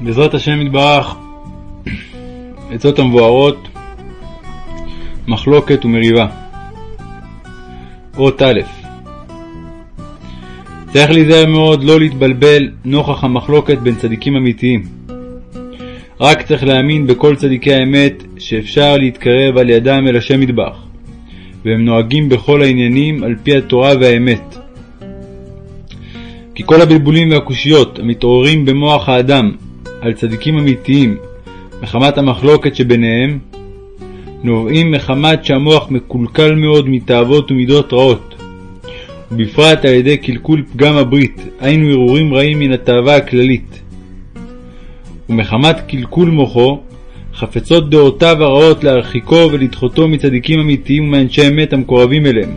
בעזרת השם יתברך, עצות המבוארות, מחלוקת ומריבה. אות א' צריך להיזהר מאוד לא להתבלבל נוכח המחלוקת בין צדיקים אמיתיים. רק צריך להאמין בכל צדיקי האמת שאפשר להתקרב על ידם אל השם יתברך, והם נוהגים בכל העניינים על פי התורה והאמת. כי כל הבלבולים והקושיות המתעוררים במוח האדם על צדיקים אמיתיים מחמת המחלוקת שביניהם, נובעים מחמת שהמוח מקולקל מאוד מתאוות ומידות רעות, ובפרט על ידי קלקול פגם הברית, היינו הרהורים רעים מן התאווה הכללית. ומחמת קלקול מוחו, חפצות דעותיו הרעות להרחיקו ולדחותו מצדיקים אמיתיים ומאנשי אמת המקורבים אליהם.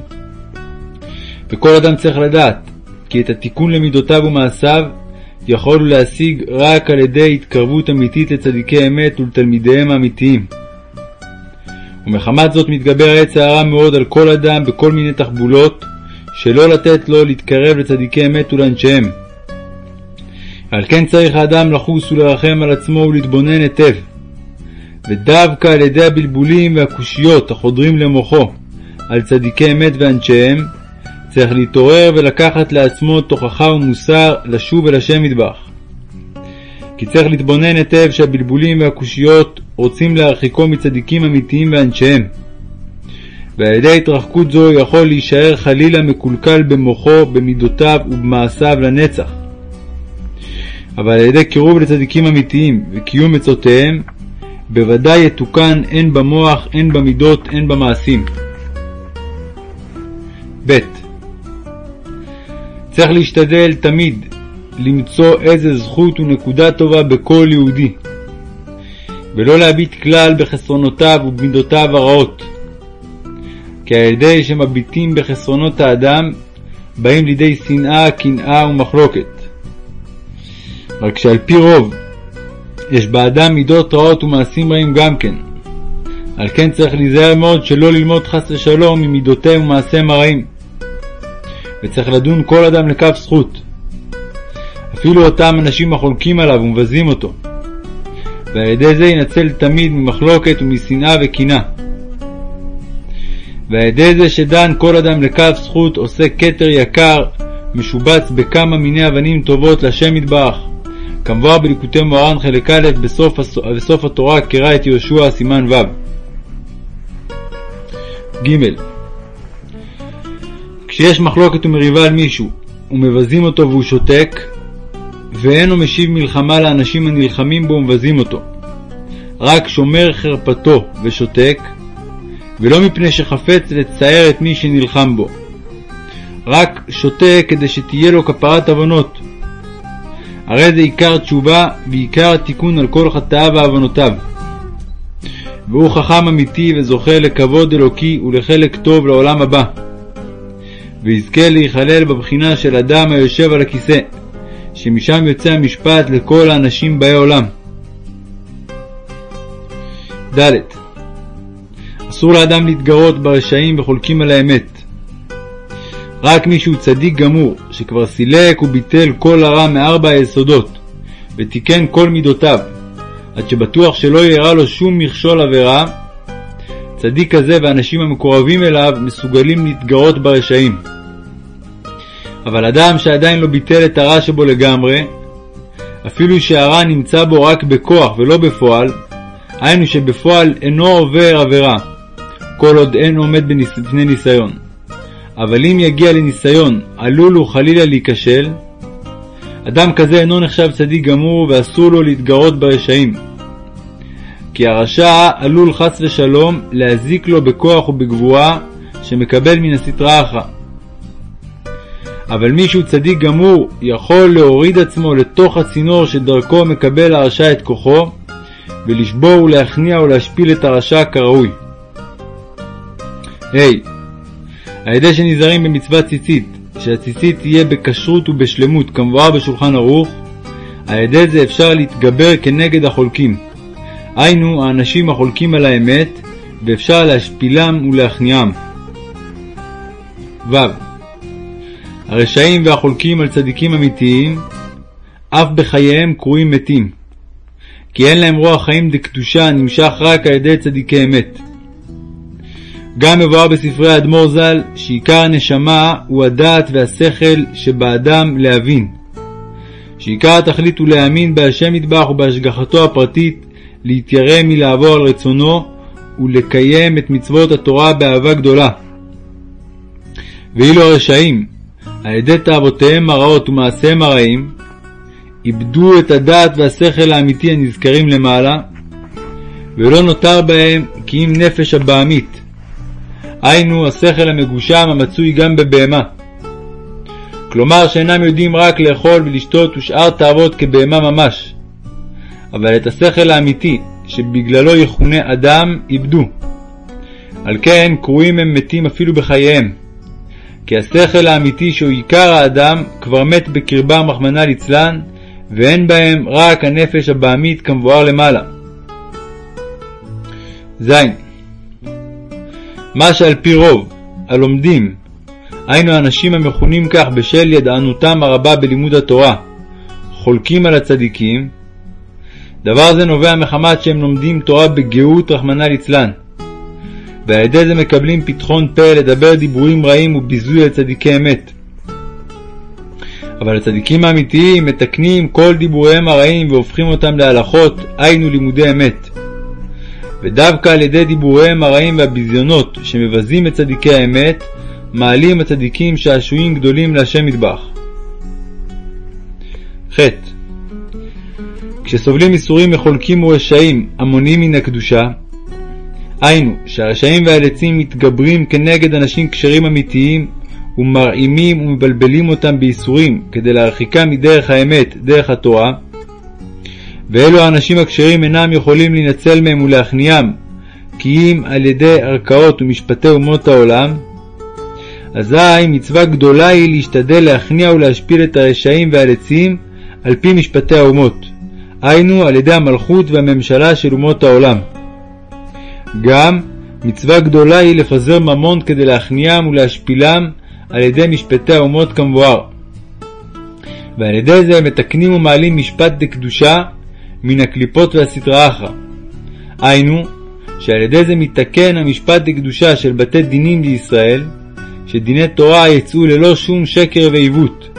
וכל אדם צריך לדעת כי את התיקון למידותיו ומעשיו יכול הוא להשיג רק על ידי התקרבות אמיתית לצדיקי אמת ולתלמידיהם האמיתיים. ומחמת זאת מתגבר העץ הרע מאוד על כל אדם בכל מיני תחבולות, שלא לתת לו להתקרב לצדיקי אמת ולאנשיהם. על כן צריך האדם לחוס ולרחם על עצמו ולהתבונן היטב. ודווקא על ידי הבלבולים והקושיות החודרים למוחו על צדיקי אמת ואנשיהם, צריך להתעורר ולקחת לעצמו תוכחה ומוסר לשוב אל השם מטבח. כי צריך להתבונן היטב שהבלבולים והקושיות רוצים להרחיקו מצדיקים אמיתיים ואנשיהם. ועל ידי התרחקות זו יכול להישאר חלילה מקולקל במוחו, במידותיו ובמעשיו לנצח. אבל על ידי קירוב לצדיקים אמיתיים וקיום עצותיהם, בוודאי יתוקן הן במוח, הן במידות, הן במעשים. ב. צריך להשתדל תמיד למצוא איזה זכות ונקודה טובה בכל יהודי, ולא להביט כלל בחסרונותיו ובמידותיו הרעות, כי על ידי שמביטים בחסרונות האדם, באים לידי שנאה, קנאה ומחלוקת. רק שעל פי רוב יש באדם מידות רעות ומעשים רעים גם כן. על כן צריך להיזהר מאוד שלא ללמוד חס ושלום ממידותיהם ומעשיהם הרעים. וצריך לדון כל אדם לכף זכות. אפילו אותם אנשים החולקים עליו ומבזים אותו. ועל ידי זה ינצל תמיד ממחלוקת ומשנאה וקנאה. ועל ידי זה שדן כל אדם לכף זכות עושה כתר יקר, משובץ בכמה מיני אבנים טובות לשם יתברך. כמבואר בליקוטי מוהר"ן חלק א' בסוף, בסוף התורה קרא את יהושע סימן ו'. ג. כשיש מחלוקת ומריבה על מישהו, ומבזים אותו והוא שותק, ואינו משיב מלחמה לאנשים הנלחמים בו ומבזים אותו, רק שומר חרפתו ושותק, ולא מפני שחפץ לצער את מי שנלחם בו, רק שותק כדי שתהיה לו כפרת עוונות. הרי זה עיקר תשובה ועיקר התיקון על כל חטאיו ועוונותיו. והוא חכם אמיתי וזוכה לכבוד אלוקי ולחלק טוב לעולם הבא. ויזכה להיכלל בבחינה של אדם היושב על הכיסא, שמשם יוצא המשפט לכל האנשים באי עולם. ד. אסור לאדם להתגרות ברשעים וחולקים על האמת. רק מי שהוא צדיק גמור, שכבר סילק וביטל כל הרע מארבע היסודות, ותיקן כל מידותיו, עד שבטוח שלא יארע לו שום מכשול עבירה, צדיק כזה והאנשים המקורבים אליו מסוגלים להתגרות ברשעים. אבל אדם שעדיין לא ביטל את הרע שבו לגמרי, אפילו שהרע נמצא בו רק בכוח ולא בפועל, היינו שבפועל אינו עובר עבירה, כל עוד אין עומד בפני ניסיון. אבל אם יגיע לניסיון עלול הוא חלילה להיכשל, אדם כזה אינו נחשב צדיק גמור ואסור לו להתגרות ברשעים. כי הרשע עלול חס ושלום להזיק לו בכוח ובגבורה שמקבל מן הסטרא אחרא. אבל מי שהוא צדיק גמור יכול להוריד עצמו לתוך הצינור שדרכו מקבל הרשע את כוחו, ולשבור ולהכניע ולהשפיל את הרשע כראוי. ה. Hey, על ידי שנזהרים במצוות ציצית, שהציצית תהיה בכשרות ובשלמות כמבואר בשולחן ערוך, על ידי זה אפשר להתגבר כנגד החולקים. היינו האנשים החולקים על האמת, ואפשר להשפילם ולהכניעם. ו. הרשעים והחולקים על צדיקים אמיתיים, אף בחייהם קרויים מתים. כי אין להם רוח חיים דקדושה הנמשך רק על ידי צדיקי אמת. גם מבואר בספרי האדמו"ר ז"ל שעיקר הנשמה הוא הדעת והשכל שבאדם להבין. שעיקר התכלית הוא להאמין בהשם מטבח ובהשגחתו הפרטית, להתיירא מלעבור על רצונו ולקיים את מצוות התורה באהבה גדולה. ואילו הרשעים, על ידי תאוותיהם הרעות ומעשיהם הרעים, איבדו את הדעת והשכל האמיתי הנזכרים למעלה, ולא נותר בהם כי אם נפש הבעמית, היינו השכל המגושם המצוי גם בבהמה. כלומר שאינם יודעים רק לאכול ולשתות ושאר תאוות כבהמה ממש, אבל את השכל האמיתי, שבגללו יכונה אדם, איבדו. על כן קרויים הם מתים אפילו בחייהם. כי השכל האמיתי שהוא עיקר האדם כבר מת בקרבם רחמנא ליצלן, ואין בהם רק הנפש הבעמית כמבואר למעלה. ז. מה שעל פי רוב, הלומדים, היינו האנשים המכונים כך בשל ידענותם הרבה בלימוד התורה, חולקים על הצדיקים, דבר זה נובע מחמת שהם לומדים תורה בגאות רחמנא ליצלן, ועל ידי זה מקבלים פתחון פה לדבר דיבורים רעים וביזוי על צדיקי אמת. אבל הצדיקים האמיתיים מתקנים כל דיבוריהם הרעים והופכים אותם להלכות, היינו לימודי אמת. ודווקא על ידי דיבוריהם הרעים והביזיונות שמבזים את צדיקי האמת, מעלים הצדיקים שעשועים גדולים להשם מטבח. ח. כשסובלים ייסורים מחולקים ורשעים המונעים מן הקדושה, היינו שהרשעים והלצים מתגברים כנגד אנשים כשרים אמיתיים ומרעימים ומבלבלים אותם בייסורים כדי להרחיקם מדרך האמת, דרך התורה, ואלו האנשים הכשרים אינם יכולים להינצל מהם ולהכניעם, כי אם על ידי ערכאות ומשפטי אומות העולם, אזי מצווה גדולה היא להשתדל להכניע ולהשפיל את הרשעים והלצים על פי משפטי האומות, היינו על ידי המלכות והממשלה של אומות העולם. גם מצווה גדולה היא לפזר ממון כדי להכניעם ולהשפילם על ידי משפטי האומות כמבואר. ועל ידי זה מתקנים ומעלים משפט דקדושה מן הקליפות והסטרא אחרא. היינו, שעל ידי זה מתקן המשפט דקדושה של בתי דינים לישראל, שדיני תורה יצאו ללא שום שקר ועיוות.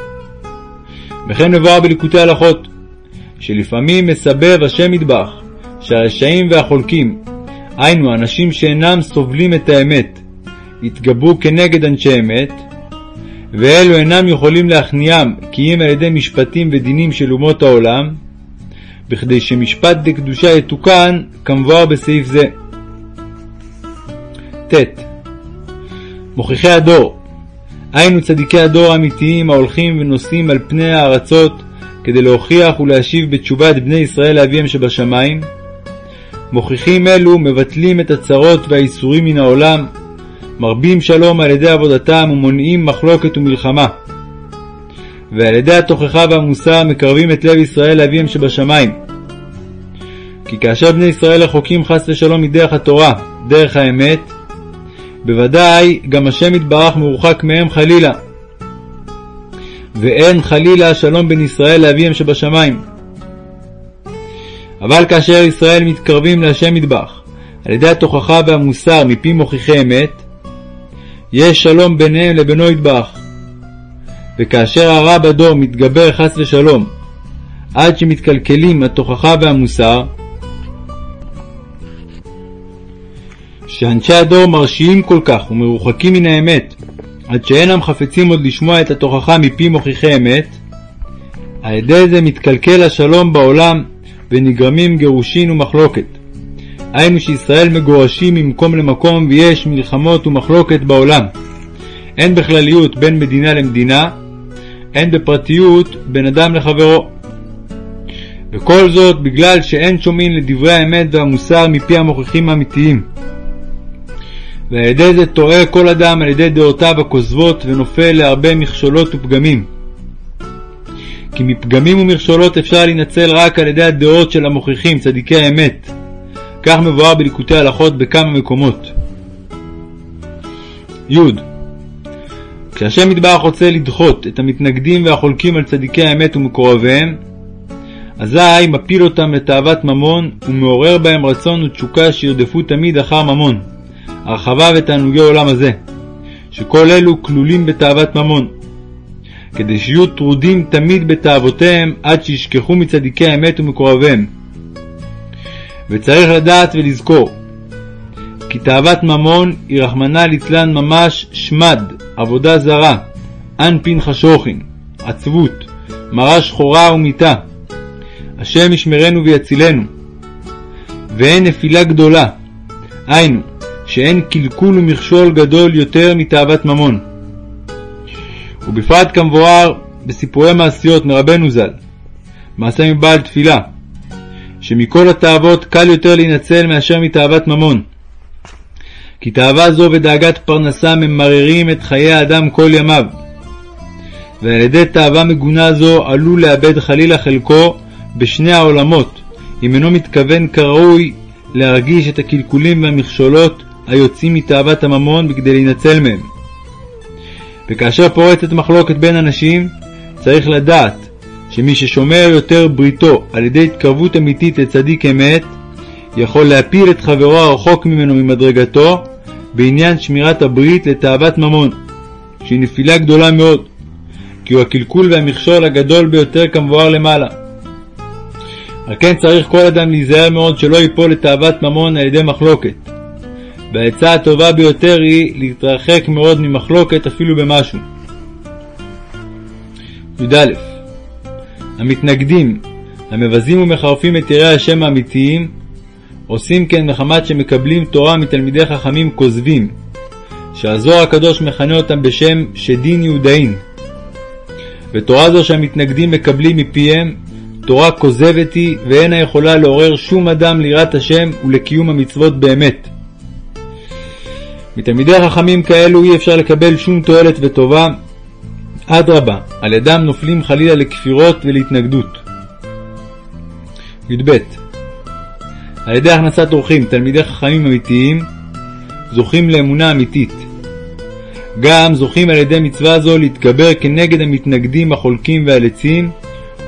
וכן מבואר בליקוטי הלכות, שלפעמים מסבב השם מטבח, שהרשעים והחולקים, היינו אנשים שאינם סובלים את האמת, יתגברו כנגד אנשי אמת, ואלו אינם יכולים להכניעם כי אם על ידי משפטים ודינים של אומות העולם, בכדי שמשפט דקדושה יתוקן כמבואר בסעיף זה. ט. מוכיחי הדור, היינו צדיקי הדור האמיתיים ההולכים ונוסעים על פני הארצות כדי להוכיח ולהשיב בתשובה את בני ישראל לאביהם שבשמיים, מוכיחים אלו מבטלים את הצרות והאיסורים מן העולם, מרבים שלום על ידי עבודתם ומונעים מחלוקת ומלחמה. ועל ידי התוכחה והמוסר מקרבים את לב ישראל לאביהם שבשמיים. כי כאשר בני ישראל רחוקים חס ושלום מדרך התורה, דרך האמת, בוודאי גם השם יתברך מרוחק מהם חלילה. ואין חלילה שלום בין ישראל לאביהם שבשמיים. אבל כאשר ישראל מתקרבים להשם מטבח על ידי התוכחה והמוסר מפי מוכיחי אמת, יש שלום ביניהם לבינו יטבח. וכאשר הרע בדור מתגבר חס ושלום, עד שמתקלקלים התוכחה והמוסר, שאנשי הדור מרשיעים כל כך ומרוחקים מן האמת, עד שאינם חפצים עוד לשמוע את התוכחה מפי מוכיחי אמת, על ידי זה מתקלקל השלום בעולם ונגרמים גירושין ומחלוקת. היינו שישראל מגורשים ממקום למקום ויש מלחמות ומחלוקת בעולם. הן בכלליות בין מדינה למדינה, הן בפרטיות בין אדם לחברו. וכל זאת בגלל שאין שומעים לדברי האמת והמוסר מפי המוכיחים האמיתיים. ועל ידי זה טועה כל אדם על ידי דעותיו הכוזבות ונופל להרבה מכשולות ופגמים. כי מפגמים ומכשולות אפשר להינצל רק על ידי הדעות של המוכיחים, צדיקי האמת. כך מבואר בליקוטי הלכות בכמה מקומות. י. כשהשם יתברך רוצה לדחות את המתנגדים והחולקים על צדיקי האמת ומקורביהם, אזי מפיל אותם לתאוות ממון, ומעורר בהם רצון ותשוקה שירדפו תמיד אחר ממון, הרחבה ותענוגי עולם הזה, שכל אלו כלולים בתאוות ממון, כדי שיהיו טרודים תמיד בתאוותיהם עד שישכחו מצדיקי האמת ומקורביהם. וצריך לדעת ולזכור, כי תאוות ממון היא רחמנא ליצלן ממש שמד, עבודה זרה, אנפין חשוכין, עצבות, מרה שחורה ומיתה. השם ישמרנו ויצילנו. ואין נפילה גדולה, היינו, שאין קלקול ומכשול גדול יותר מתאוות ממון. ובפרט כמבואר בסיפורי מעשיות מרבנו ז"ל, מעשה מבעל תפילה, שמכל התאוות קל יותר להינצל מאשר מתאוות ממון. כי תאווה זו ודאגת פרנסה ממררים את חיי האדם כל ימיו. ועל ידי תאווה מגונה זו עלול לאבד חלילה חלקו בשני העולמות, אם אינו מתכוון כראוי להרגיש את הקלקולים והמכשולות היוצאים מתאוות הממון בכדי להינצל מהם. וכאשר פורצת מחלוקת בין אנשים, צריך לדעת שמי ששומר יותר בריתו על ידי התקרבות אמיתית לצדיק אמת, יכול להפיל את חברו הרחוק ממנו ממדרגתו בעניין שמירת הברית לתאוות ממון, שהיא נפילה גדולה מאוד, כי הוא הקלקול והמכשול הגדול ביותר כמבואר למעלה. על כן צריך כל אדם להיזהר מאוד שלא ייפול לתאוות ממון על ידי מחלוקת. והעצה הטובה ביותר היא להתרחק מאוד ממחלוקת אפילו במשהו. י"א המתנגדים, המבזים ומחרפים את יראי השם האמיתיים, עושים כן מחמת שמקבלים תורה מתלמידי חכמים כוזבים, שהזוהר הקדוש מכנה אותם בשם שדין יהודאין. ותורה זו שהמתנגדים מקבלים מפיהם, תורה כוזבת היא, ואינה יכולה לעורר שום אדם ליראת השם ולקיום המצוות באמת. מתלמידי חכמים כאלו אי אפשר לקבל שום תועלת וטובה, אדרבה, על ידם נופלים חלילה לכפירות ולהתנגדות. י"ב על ידי הכנסת אורחים, תלמידי חכמים אמיתיים, זוכים לאמונה אמיתית. גם זוכים על ידי מצווה זו להתגבר כנגד המתנגדים החולקים והלצים,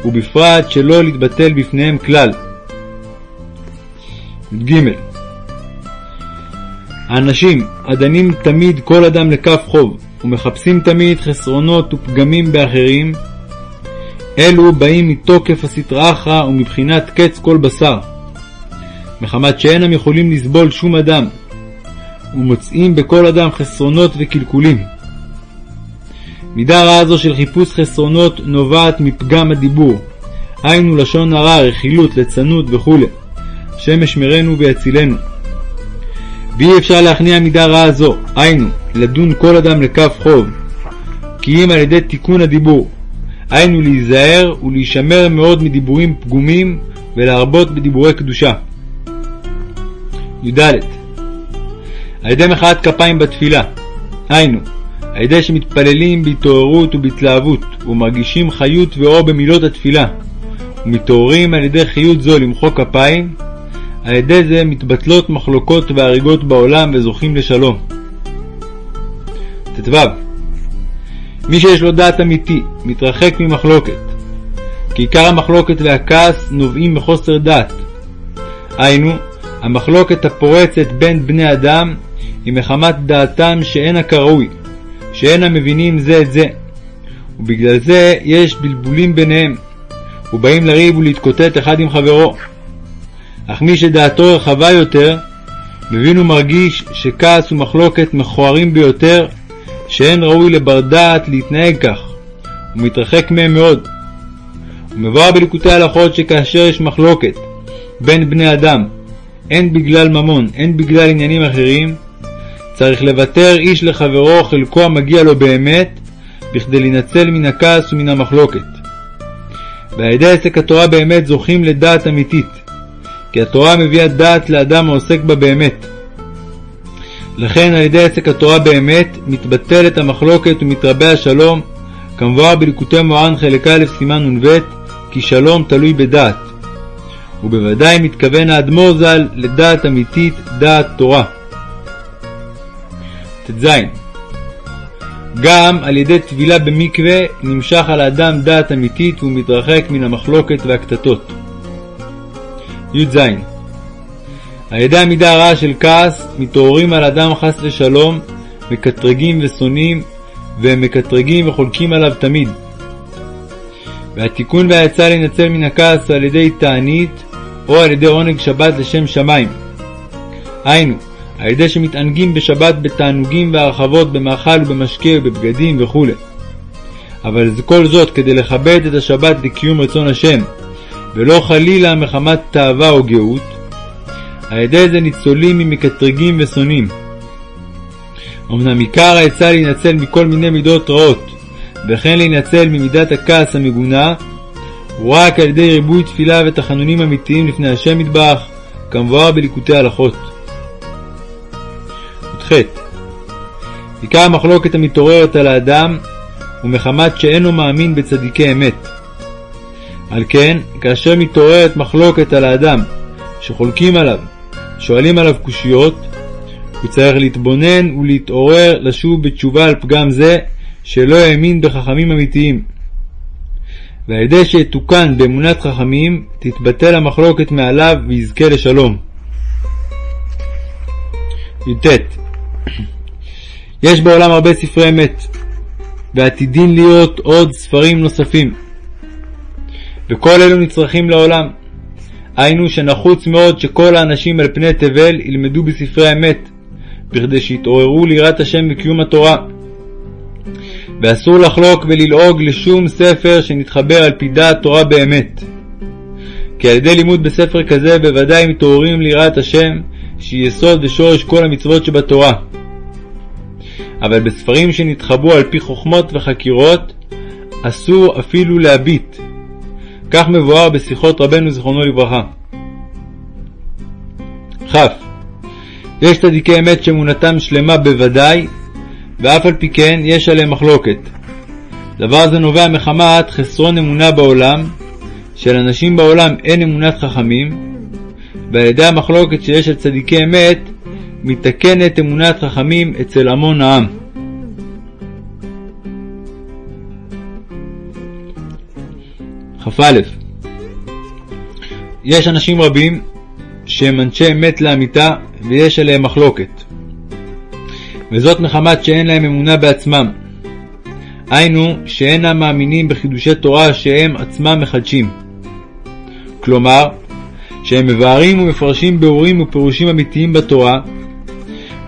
ובפרט שלא להתבטל בפניהם כלל. י"ג האנשים הדנים תמיד כל אדם לכף חוב, ומחפשים תמיד חסרונות ופגמים באחרים, אלו באים מתוקף הסטרא אחרא ומבחינת קץ כל בשר, מחמת שאינם יכולים לסבול שום אדם, ומוצאים בכל אדם חסרונות וקלקולים. מידה רעה זו של חיפוש חסרונות נובעת מפגם הדיבור, היינו לשון הרע, רכילות, ליצנות וכו'. השם ישמרנו ויצילנו. ואי אפשר להכניע מידה רעה זו, היינו, לדון כל אדם לכף חוב, כי אם על ידי תיקון הדיבור, היינו להיזהר ולהישמר מאוד מדיבורים פגומים ולהרבות בדיבורי קדושה. י"ד. על ידי מחאת כפיים בתפילה, היינו, על ידי שמתפללים בהתעוררות ובהתלהבות, ומרגישים חיות ואור במילות התפילה, ומתעוררים על ידי חיות זו למחוא כפיים, על ידי זה מתבטלות מחלוקות והריגות בעולם וזוכים לשלום. ט"ו מי שיש לו דעת אמיתי, מתרחק ממחלוקת, כי עיקר המחלוקת והכעס נובעים מחוסר דעת. היינו, המחלוקת הפורצת בין בני אדם היא מחמת דעתם שאינה כראוי, שאינה מבינים זה את זה, ובגלל זה יש בלבולים ביניהם, ובאים לריב ולהתקוטט אחד עם חברו. אך מי שדעתו רחבה יותר, מבין ומרגיש שכעס ומחלוקת מכוערים ביותר, שאין ראוי לבר דעת להתנהג כך, ומתרחק מהם מאוד. ומבואר בליקוטי הלכות שכאשר יש מחלוקת בין בני אדם, הן בגלל ממון, הן בגלל עניינים אחרים, צריך לוותר איש לחברו חלקו המגיע לו באמת, בכדי להינצל מן הכעס ומן המחלוקת. ועל ידי עסק התורה באמת זוכים לדעת אמיתית, כי התורה מביאה דעת לאדם העוסק בה באמת. לכן על ידי עסק התורה באמת מתבטלת המחלוקת ומתרבה השלום, כמבואר בליקוטי מוהר"ן חלק א' סימן נ"ב, כי שלום תלוי בדעת. ובוודאי מתכוון האדמו"ר ז"ל לדעת אמיתית, דעת תורה. ט"ז גם על ידי טבילה במקווה נמשך על האדם דעת אמיתית והוא מתרחק מן המחלוקת והקטטות. י"ז על ידי המידה הרעה של כעס מתעוררים על אדם חס ושלום, מקטרגים ושונאים, והם מקטרגים וחולקים עליו תמיד. והתיקון והעצה להינצל מן הכעס על ידי תענית או על ידי עונג שבת לשם שמיים. היינו, על ידי שמתענגים בשבת בתענוגים והרחבות במאכל ובמשקה ובבגדים וכו'. אבל כל זאת כדי לכבד את השבת לקיום רצון השם, ולא חלילה מחמת תאווה או גאות, על ידי זה ניצולים ממקטרגים ושונאים. אמנם עיקר העצה להינצל מכל מיני מידות רעות, וכן להינצל ממידת הכעס המגונה, הוא רק על ידי ריבוי תפילה ותחנונים אמיתיים לפני השם מטבח, כמבואר בליקוטי הלכות. י"ח עיקר המחלוקת המתעוררת על האדם הוא מחמת שאינו מאמין בצדיקי אמת. על כן, כאשר מתעוררת מחלוקת על האדם, שחולקים עליו, שואלים עליו קושיות, הוא צריך להתבונן ולהתעורר לשוב בתשובה על פגם זה, שלא האמין בחכמים אמיתיים. ועל ידי שיתוקן באמונת חכמים, תתבטל המחלוקת מעליו ויזכה לשלום. י"ט יש בעולם הרבה ספרי אמת, ועתידין להיות עוד ספרים נוספים. וכל אלו נצרכים לעולם. היינו שנחוץ מאוד שכל האנשים על פני תבל ילמדו בספרי האמת, בכדי שיתעוררו ליראת השם וקיום התורה. ואסור לחלוק וללעוג לשום ספר שנתחבר על פי דעת תורה באמת. כי על ידי לימוד בספר כזה בוודאי מתעוררים ליראת השם, שהיא יסוד ושורש כל המצוות שבתורה. אבל בספרים שנתחברו על פי חוכמות וחקירות, אסור אפילו להביט. כך מבואר בשיחות רבנו זיכרונו לברכה. כ. יש צדיקי אמת שאמונתם שלמה בוודאי, ואף על פי כן יש עליהם מחלוקת. דבר זה נובע מחמת חסרון אמונה בעולם, שלאנשים בעולם אין אמונת חכמים, ועל ידי המחלוקת שיש על צדיקי אמת, מתקנת אמונת חכמים אצל המון העם. כ"א יש אנשים רבים שהם אנשי אמת לאמיתה ויש עליהם מחלוקת. וזאת מחמת שאין להם אמונה בעצמם. היינו, שאינם מאמינים בחידושי תורה שהם עצמם מחדשים. כלומר, שהם מבארים ומפרשים ביאורים ופירושים אמיתיים בתורה,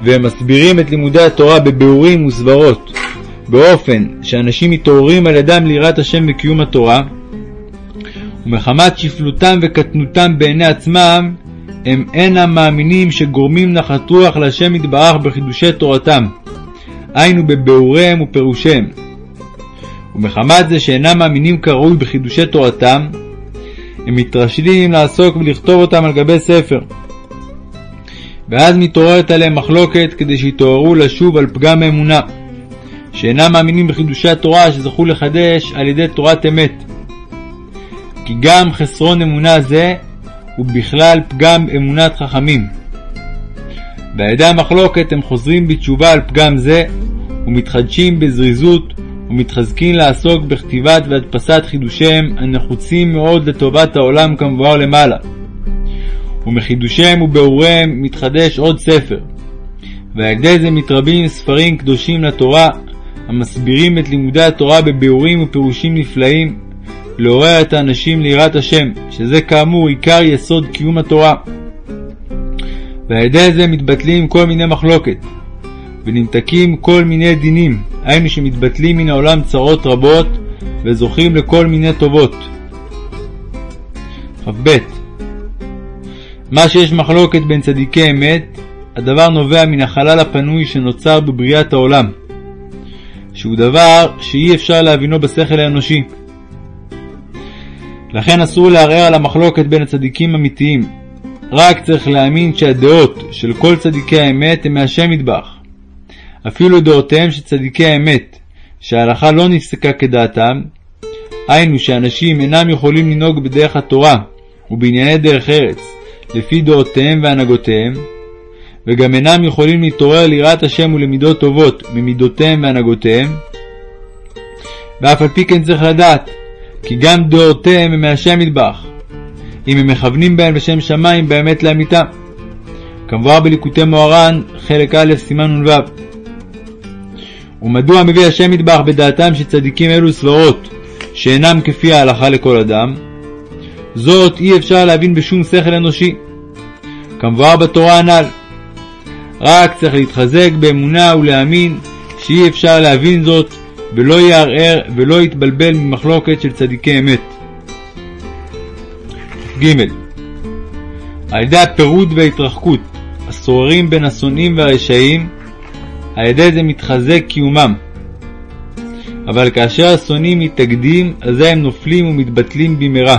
והם מסבירים את לימודי התורה בביאורים וסברות, באופן שאנשים מתעוררים על ידם ליראת השם וקיום התורה, ומחמת שפלותם וקטנותם בעיני עצמם, הם אינם מאמינים שגורמים נחת רוח להשם יתברך בחידושי תורתם, היינו בביאוריהם ופירושיהם. ומחמת זה שאינם מאמינים כראוי בחידושי תורתם, הם מתרשלים לעסוק ולכתוב אותם על גבי ספר. ואז מתעוררת עליהם מחלוקת כדי שיתעוררו לשוב על פגם האמונה, שאינם מאמינים בחידושי התורה שזכו לחדש על ידי תורת אמת. כי גם חסרון אמונה זה הוא בכלל פגם אמונת חכמים. ועל ידי המחלוקת הם חוזרים בתשובה על פגם זה, ומתחדשים בזריזות, ומתחזקים לעסוק בכתיבת והדפסת חידושיהם הנחוצים מאוד לטובת העולם כמבואר למעלה. ומחידושיהם וביאוריהם מתחדש עוד ספר. ועל ידי זה מתרבים ספרים קדושים לתורה, המסבירים את לימודי התורה בביאורים ופירושים נפלאים, לעורר את האנשים ליראת השם, שזה כאמור עיקר יסוד קיום התורה. ועל ידי זה מתבטלים כל מיני מחלוקת, ונמתקים כל מיני דינים, היינו שמתבטלים מן העולם צרות רבות, וזוכים לכל מיני טובות. כ"ב מה שיש מחלוקת בין צדיקי אמת, הדבר נובע מן החלל הפנוי שנוצר בבריאת העולם, שהוא דבר שאי אפשר להבינו בשכל האנושי. לכן אסור לערער על המחלוקת בין הצדיקים האמיתיים. רק צריך להאמין שהדעות של כל צדיקי האמת הם מהשם מטבח. אפילו דעותיהם של צדיקי האמת, שההלכה לא נפסקה כדעתם, היינו שאנשים אינם יכולים לנהוג בדרך התורה ובענייני דרך ארץ, לפי דעותיהם והנהגותיהם, וגם אינם יכולים להתעורר ליראת השם ולמידות טובות ממידותיהם והנהגותיהם, ואף על פי כן צריך לדעת כי גם דעותיהם הם מהשם מטבח, אם הם מכוונים בהם לשם שמיים באמת לאמיתה. כמבואר בליקוטי מוהר"ן, חלק א', סימן נ"ו. ומדוע מביא השם מטבח בדעתם של צדיקים אלו סברות שאינם כפי ההלכה לכל אדם? זאת אי אפשר להבין בשום שכל אנושי. כמבואר בתורה הנ"ל. רק צריך להתחזק באמונה ולהאמין שאי אפשר להבין זאת ולא יערער ולא יתבלבל ממחלוקת של צדיקי אמת. ג. על ידי הפירוד וההתרחקות השוררים בין השונאים והרשעים, על ידי זה מתחזק קיומם. אבל כאשר השונאים מתאגדים, אזי הם נופלים ומתבטלים במהרה.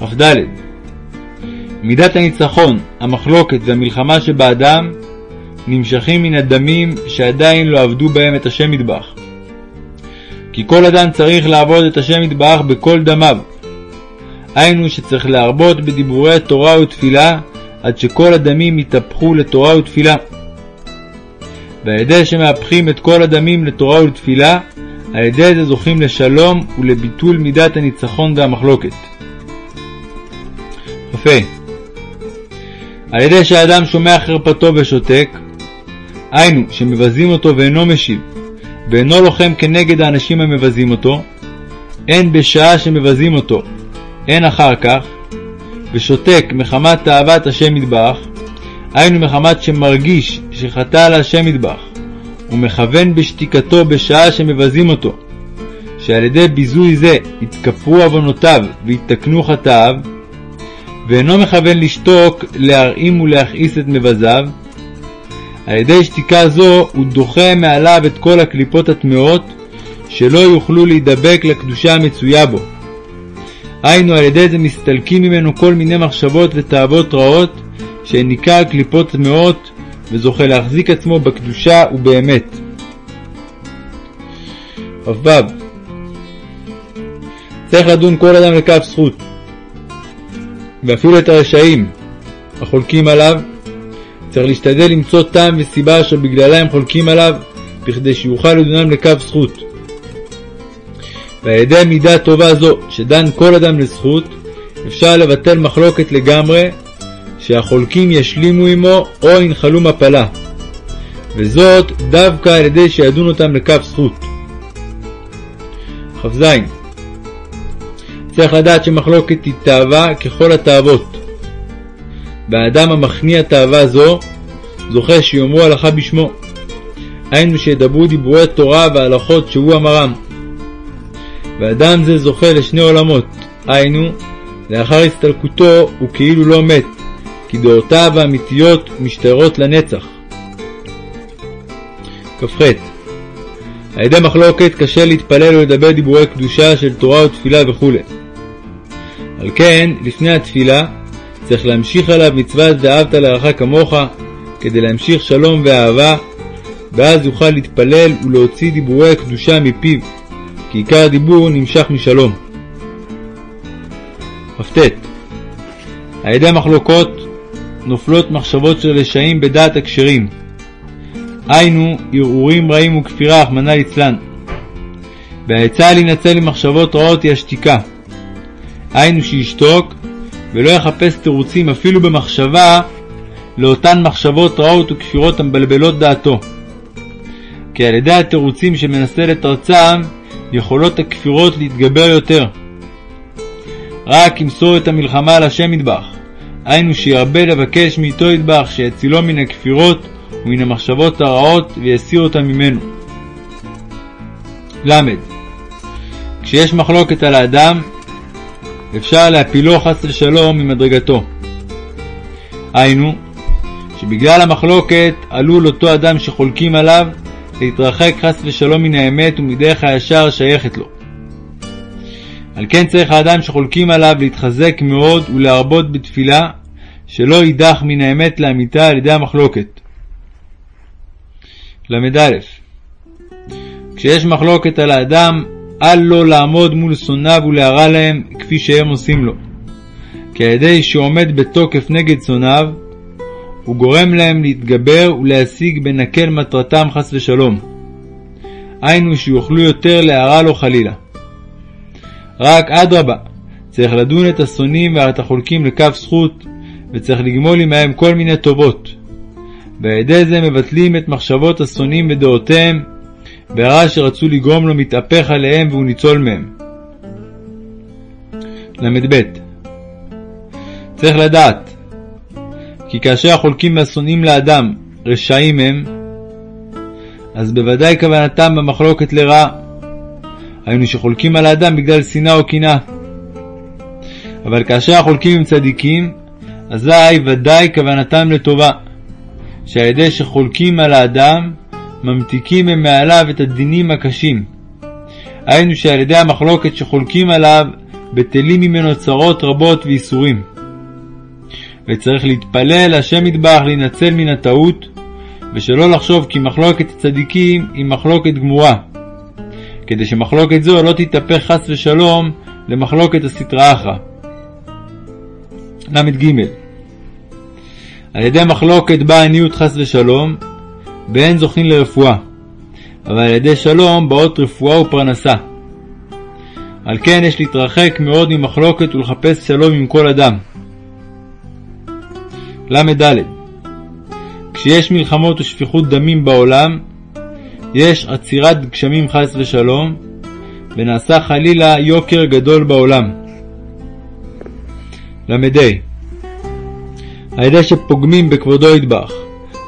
כ"ד מידת הניצחון, המחלוקת והמלחמה שבאדם נמשכים מן הדמים שעדיין לא עבדו בהם את השם מטבח. כי כל אדם צריך לעבוד את השם מטבח בכל דמיו. היינו שצריך להרבות בדיבורי תורה ותפילה עד שכל הדמים יתהפכו לתורה ותפילה. ועל ידי שמהפכים את כל הדמים לתורה ולתפילה, על ידי זה זוכים לשלום ולביטול מידת הניצחון והמחלוקת. כ"ה על ידי שהאדם שומע חרפתו ושותק, היינו שמבזים אותו ואינו משיב, ואינו לוחם כנגד האנשים המבזים אותו, הן בשעה שמבזים אותו, הן אחר כך, ושותק מחמת תאוות השם מטבח, היינו מחמת שמרגיש שחטא על השם מטבח, ומכוון בשתיקתו בשעה שמבזים אותו, שעל ידי ביזוי זה יתכפרו עוונותיו ויתקנו חטאיו, ואינו מכוון לשתוק, להרעים ולהכעיס את מבזיו, על ידי שתיקה זו הוא דוחה מעליו את כל הקליפות הטמעות, שלא יוכלו להידבק לקדושה המצויה בו. היינו על ידי זה מסתלקים ממנו כל מיני מחשבות ותאוות רעות, שהן ניכר קליפות טמאות, וזוכה להחזיק עצמו בקדושה ובאמת. כ"ו צריך לדון כל אדם לכף זכות, ואפילו את הרשעים החולקים עליו, צריך להשתדל למצוא טעם וסיבה אשר בגללה הם חולקים עליו, בכדי שיוכל לדונם לכף זכות. ועל ידי מידה טובה זו, שדן כל אדם לזכות, אפשר לבטל מחלוקת לגמרי, שהחולקים ישלימו עמו או ינחלו מפלה, וזאת דווקא על ידי שידון אותם לכף זכות. כ"ז צריך לדעת שמחלוקת היא תאווה ככל התאוות. והאדם המכניע תאווה זו, זוכה שיאמרו הלכה בשמו. היינו שידברו דיבורי תורה והלכות שהוא אמרם. ואדם זה זוכה לשני עולמות, היינו, לאחר הסתלקותו הוא כאילו לא מת, כי דעותיו האמיתיות משתרות לנצח. כ"ח על ידי מחלוקת קשה להתפלל ולדבר דיבורי קדושה של תורה ותפילה וכו'. על כן, לפני התפילה, צריך להמשיך עליו מצוות ואהבת לרעך כמוך, כדי להמשיך שלום ואהבה, ואז יוכל להתפלל ולהוציא דיבורי קדושה מפיו, כי עיקר הדיבור נמשך משלום. כ"ט על ידי מחלוקות נופלות מחשבות של רשעים בדעת הכשרים, היינו ערעורים רעים וכפירה, רחמנא ליצלן. והעצה להינצל ממחשבות רעות היא השתיקה. היינו שישתוק ולא יחפש תירוצים אפילו במחשבה לאותן מחשבות רעות וכפירות המבלבלות דעתו. כי על ידי התירוצים שמנסה לתרצם, יכולות הכפירות להתגבר יותר. רק ימסור את המלחמה על השם מטבח, היינו שירבה לבקש מאיתו יטבח שיצילו מן הכפירות ומן המחשבות הרעות ויסיר אותם ממנו. ל. כשיש מחלוקת על האדם, אפשר להפילו חס ושלום ממדרגתו. היינו, שבגלל המחלוקת עלול אותו אדם שחולקים עליו להתרחק חס ושלום מן האמת ומדרך הישר השייכת לו. על כן צריך האדם שחולקים עליו להתחזק מאוד ולהרבות בתפילה, שלא יידח מן האמת לאמיתה על ידי המחלוקת. ל"א כשיש מחלוקת על האדם, אל לו לעמוד מול שונאיו ולהרע להם כפי שהם עושים לו. כי על ידי שהוא עומד בתוקף נגד שונאיו, הוא גורם להם להתגבר ולהשיג בנקל מטרתם חס ושלום. היינו שיוכלו יותר להרע לו חלילה. רק אדרבה, צריך לדון את השונאים ואת החולקים לכף זכות, וצריך לגמול עמהם כל מיני טובות. ועל ידי זה מבטלים את מחשבות השונאים ודעותיהם, והרע שרצו לגרום לו מתהפך עליהם והוא ניצול מהם. ל"ב צריך לדעת כי כאשר החולקים והשונאים לאדם רשעים הם, אז בוודאי כוונתם במחלוקת לרע. היינו שחולקים על האדם בגלל שנאה או קנאה. אבל כאשר החולקים הם צדיקים, אזי ודאי כוונתם לטובה, שעל ידי שחולקים על האדם, ממתיקים הם מעליו את הדינים הקשים. היינו שעל ידי המחלוקת שחולקים עליו, בטלים ממנו צרות רבות ואיסורים. וצריך להתפלל השם יתברך להינצל מן הטעות, ושלא לחשוב כי מחלוקת הצדיקים היא מחלוקת גמורה, כדי שמחלוקת זו לא תתהפך חס ושלום למחלוקת הסטרא אחרא. ל"ג על ידי מחלוקת באה עניות חס ושלום, ואין זוכים לרפואה, אבל על ידי שלום באות רפואה ופרנסה. על כן יש להתרחק מאוד ממחלוקת ולחפש שלום עם כל אדם. ל"ד כשיש מלחמות ושפיכות דמים בעולם, יש עצירת גשמים חס ושלום, ונעשה חלילה יוקר גדול בעולם. ל"ה על ידי שפוגמים בכבודו ידבח,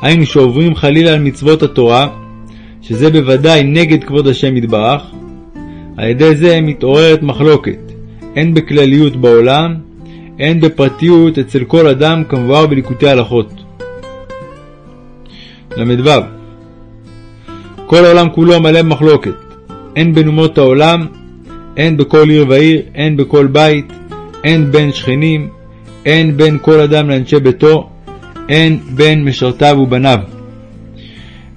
היינו שעוברים חלילה על מצוות התורה, שזה בוודאי נגד כבוד השם יתברך, על ידי זה מתעוררת מחלוקת, הן בכלליות בעולם, הן בפרטיות אצל כל אדם כמבואר בליקוטי הלכות. ל"ו. כל העולם כולו מלא במחלוקת, הן בין אומות העולם, הן בכל עיר ועיר, הן בכל בית, הן בין שכנים, הן בין כל אדם לאנשי ביתו, הן בין משרתיו ובניו.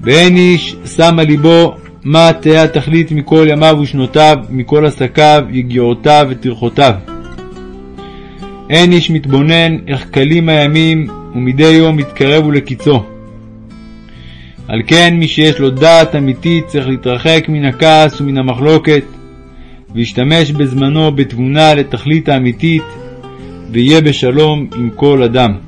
ואין איש על ליבו מה תהא התכלית מכל ימיו ושנותיו, מכל עסקיו, יגיעותיו וטרחותיו. אין איש מתבונן איך קלים הימים, ומדי יום מתקרב לקיצו. על כן מי שיש לו דעת אמיתית צריך להתרחק מן הכעס ומן המחלוקת, וישתמש בזמנו בתבונה לתכלית האמיתית, ויהיה בשלום עם כל אדם.